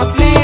nos.